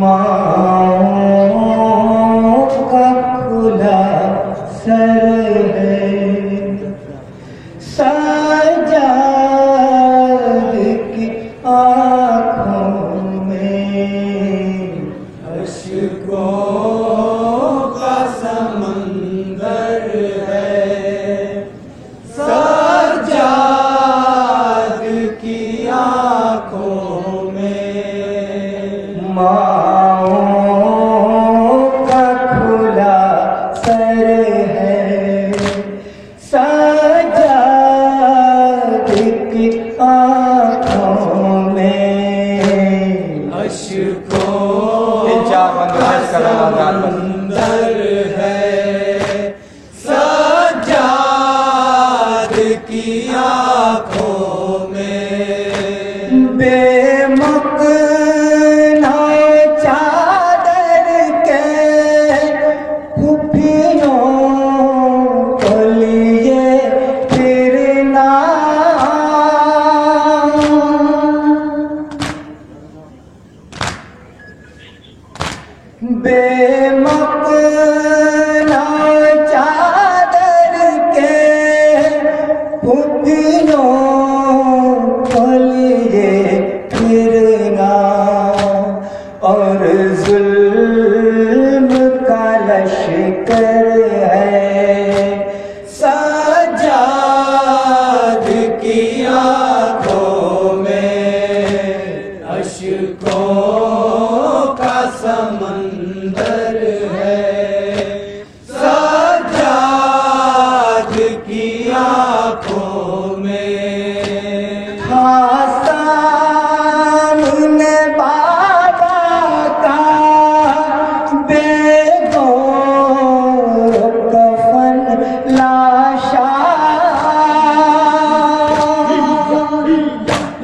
ماں کا کھلا آنکھوں میں۔ اشکوں ہے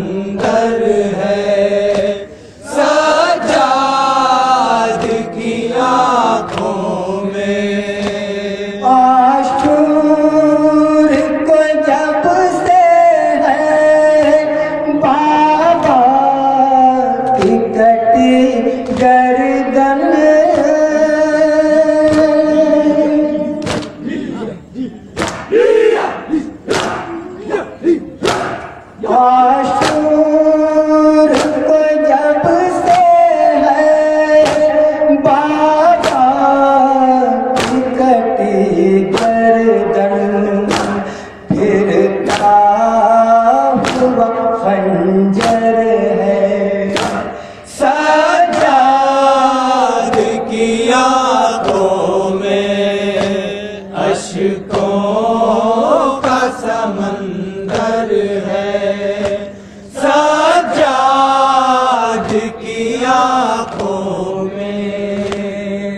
انت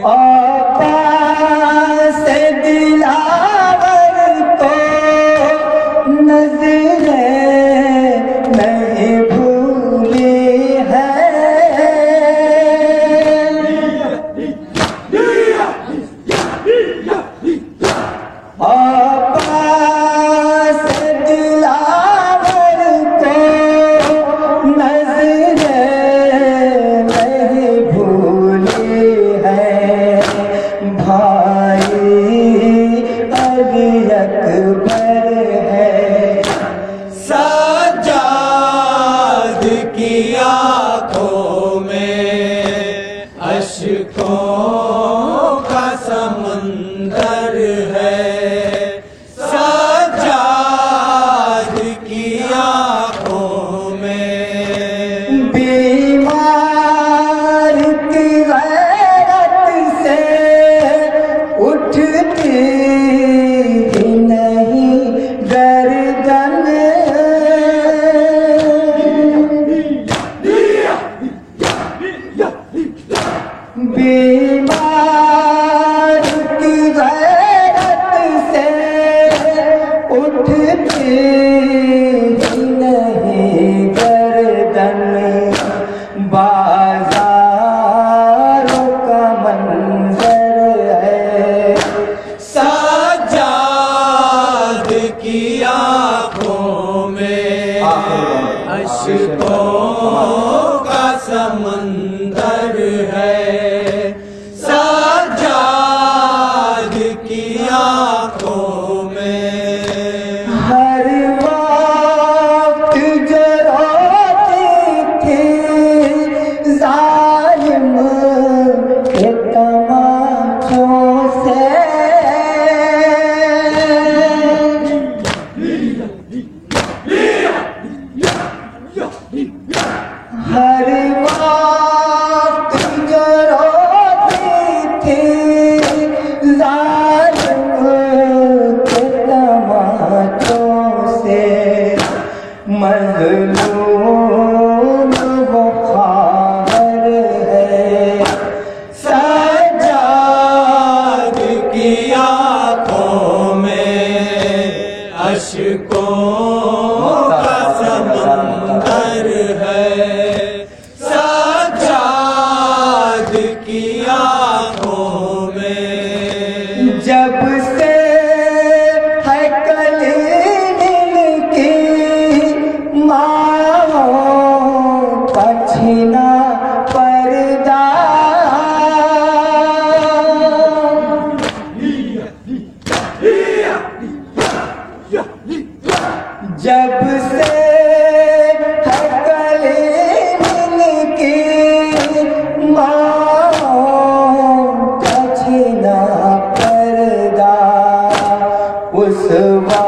آ میں اشکوں کا سمندر ہر اس